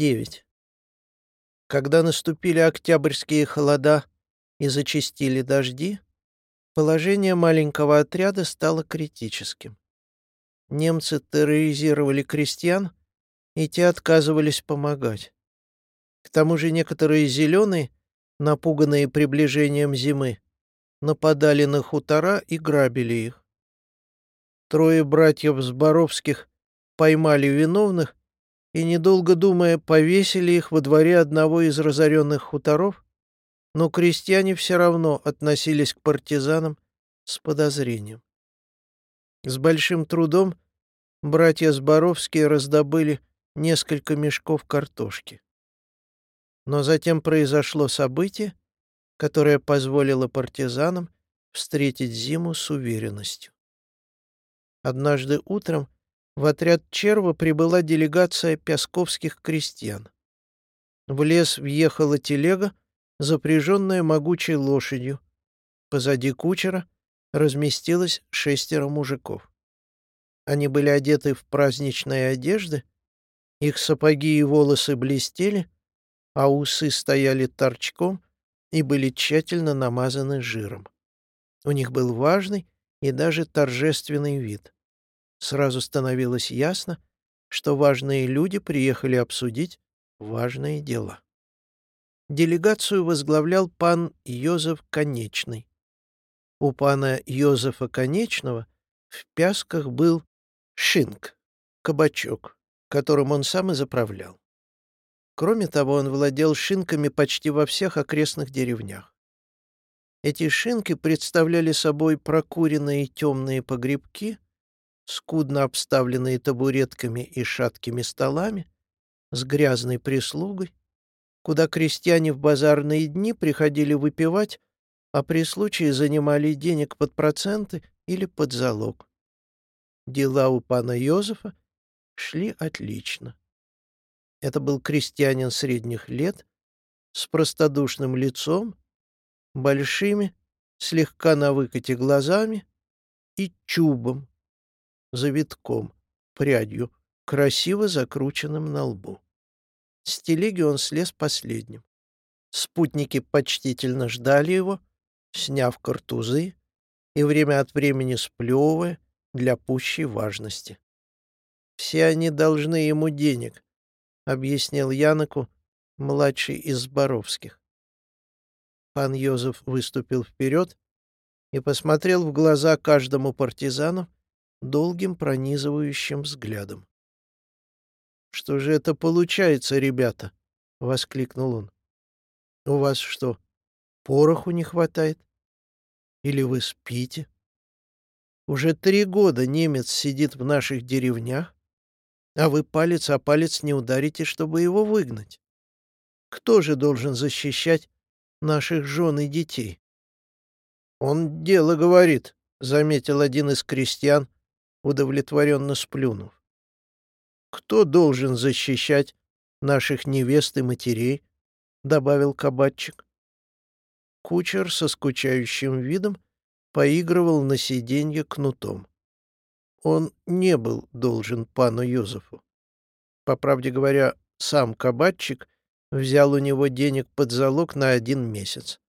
9. Когда наступили октябрьские холода и зачастили дожди, положение маленького отряда стало критическим. Немцы терроризировали крестьян, и те отказывались помогать. К тому же некоторые зеленые, напуганные приближением зимы, нападали на хутора и грабили их. Трое братьев Зборовских поймали виновных и, недолго думая, повесили их во дворе одного из разоренных хуторов, но крестьяне все равно относились к партизанам с подозрением. С большим трудом братья Зборовские раздобыли несколько мешков картошки. Но затем произошло событие, которое позволило партизанам встретить зиму с уверенностью. Однажды утром в отряд Черва прибыла делегация пясковских крестьян. В лес въехала телега, запряженная могучей лошадью. Позади кучера разместилось шестеро мужиков. Они были одеты в праздничные одежды, их сапоги и волосы блестели, а усы стояли торчком и были тщательно намазаны жиром. У них был важный и даже торжественный вид. Сразу становилось ясно, что важные люди приехали обсудить важные дела. Делегацию возглавлял пан Йозеф Конечный. У пана Йозефа Конечного в Пясках был шинк, кабачок, которым он сам и заправлял. Кроме того, он владел шинками почти во всех окрестных деревнях. Эти шинки представляли собой прокуренные темные погребки — скудно обставленные табуретками и шаткими столами, с грязной прислугой, куда крестьяне в базарные дни приходили выпивать, а при случае занимали денег под проценты или под залог. Дела у пана Йозефа шли отлично. Это был крестьянин средних лет, с простодушным лицом, большими, слегка на выкате глазами и чубом, завитком, прядью, красиво закрученным на лбу. С телеги он слез последним. Спутники почтительно ждали его, сняв картузы и время от времени сплевывая для пущей важности. «Все они должны ему денег», — объяснил Яноку, младший из Боровских. Пан Йозеф выступил вперед и посмотрел в глаза каждому партизану, долгим пронизывающим взглядом. «Что же это получается, ребята?» — воскликнул он. «У вас что, пороху не хватает? Или вы спите? Уже три года немец сидит в наших деревнях, а вы палец о палец не ударите, чтобы его выгнать. Кто же должен защищать наших жен и детей?» «Он дело говорит», — заметил один из крестьян, удовлетворенно сплюнув. «Кто должен защищать наших невест и матерей?» — добавил кабачик. Кучер со скучающим видом поигрывал на сиденье кнутом. Он не был должен пану Юзефу. По правде говоря, сам кабачик взял у него денег под залог на один месяц.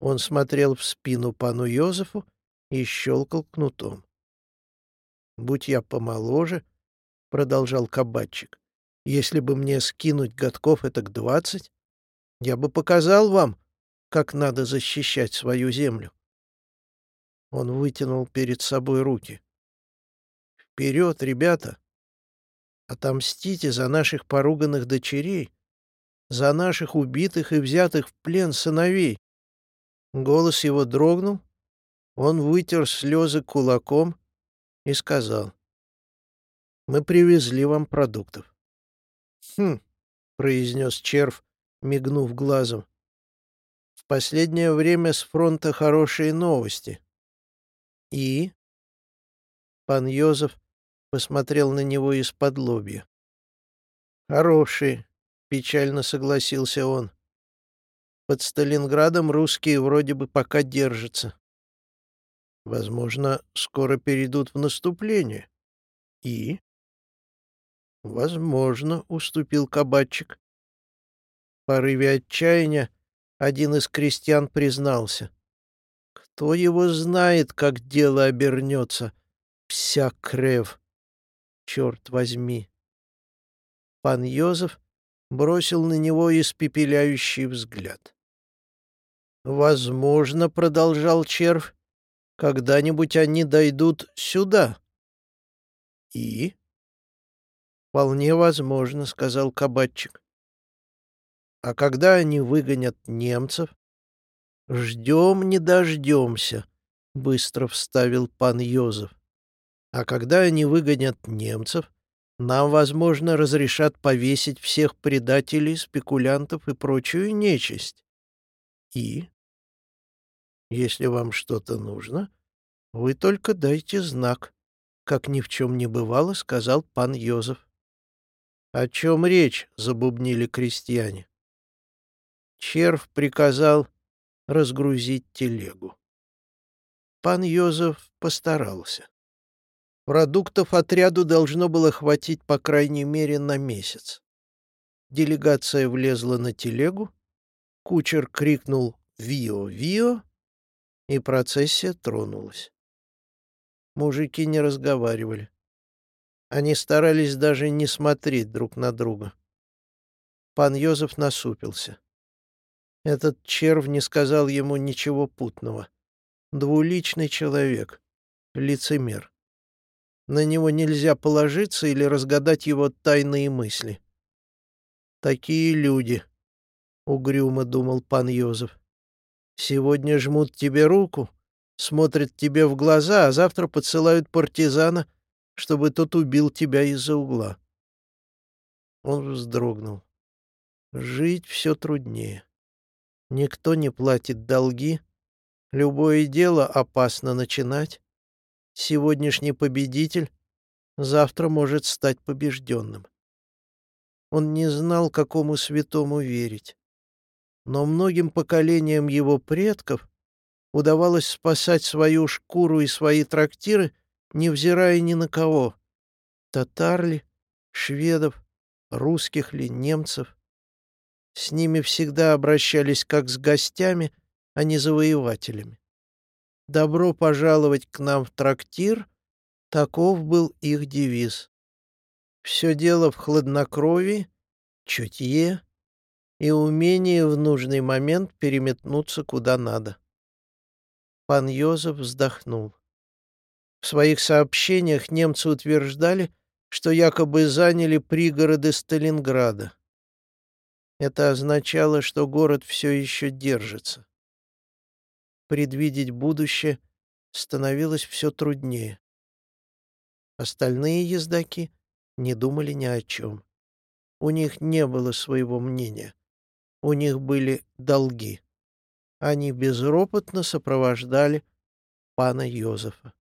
Он смотрел в спину пану Йозефу и щелкал кнутом. Будь я помоложе, — продолжал кабачик, — если бы мне скинуть годков этак двадцать, я бы показал вам, как надо защищать свою землю. Он вытянул перед собой руки. «Вперед, ребята! Отомстите за наших поруганных дочерей, за наших убитых и взятых в плен сыновей!» Голос его дрогнул, он вытер слезы кулаком и сказал, «Мы привезли вам продуктов». «Хм», — произнес червь, мигнув глазом, «в последнее время с фронта хорошие новости». «И?» Пан Йозеф посмотрел на него из-под лобья. «Хорошие», — печально согласился он. «Под Сталинградом русские вроде бы пока держатся. Возможно, скоро перейдут в наступление. И? «Возможно», — уступил кабачик. В порыве отчаяния один из крестьян признался. «Кто его знает, как дело обернется? Пся крев! Черт возьми!» Пан Йозеф бросил на него испепеляющий взгляд. «Возможно, — продолжал червь, — когда-нибудь они дойдут сюда». «И?» «Вполне возможно», — сказал кабачик. «А когда они выгонят немцев?» «Ждем, не дождемся», — быстро вставил пан Йозеф. «А когда они выгонят немцев, нам, возможно, разрешат повесить всех предателей, спекулянтов и прочую нечисть. И, если вам что-то нужно, вы только дайте знак, как ни в чем не бывало, сказал пан Йозеф. О чем речь? забубнили крестьяне. Червь приказал разгрузить телегу. Пан Йозеф постарался. Продуктов отряду должно было хватить по крайней мере на месяц. Делегация влезла на телегу, кучер крикнул «Вио! Вио!» и процессия тронулась. Мужики не разговаривали. Они старались даже не смотреть друг на друга. Пан Йозеф насупился. Этот червь не сказал ему ничего путного. Двуличный человек, лицемер. На него нельзя положиться или разгадать его тайные мысли. «Такие люди», — угрюмо думал пан Йозеф. «Сегодня жмут тебе руку, смотрят тебе в глаза, а завтра подсылают партизана, чтобы тот убил тебя из-за угла». Он вздрогнул. Жить все труднее. Никто не платит долги, любое дело опасно начинать, Сегодняшний победитель завтра может стать побежденным. Он не знал, какому святому верить. Но многим поколениям его предков удавалось спасать свою шкуру и свои трактиры, невзирая ни на кого. Татар ли, шведов, русских ли, немцев. С ними всегда обращались как с гостями, а не завоевателями. «Добро пожаловать к нам в трактир» — таков был их девиз. Все дело в хладнокровии, чутье и умении в нужный момент переметнуться куда надо. Пан Йозеф вздохнул. В своих сообщениях немцы утверждали, что якобы заняли пригороды Сталинграда. Это означало, что город все еще держится предвидеть будущее становилось все труднее. Остальные ездаки не думали ни о чем. У них не было своего мнения. У них были долги. Они безропотно сопровождали пана Йозефа.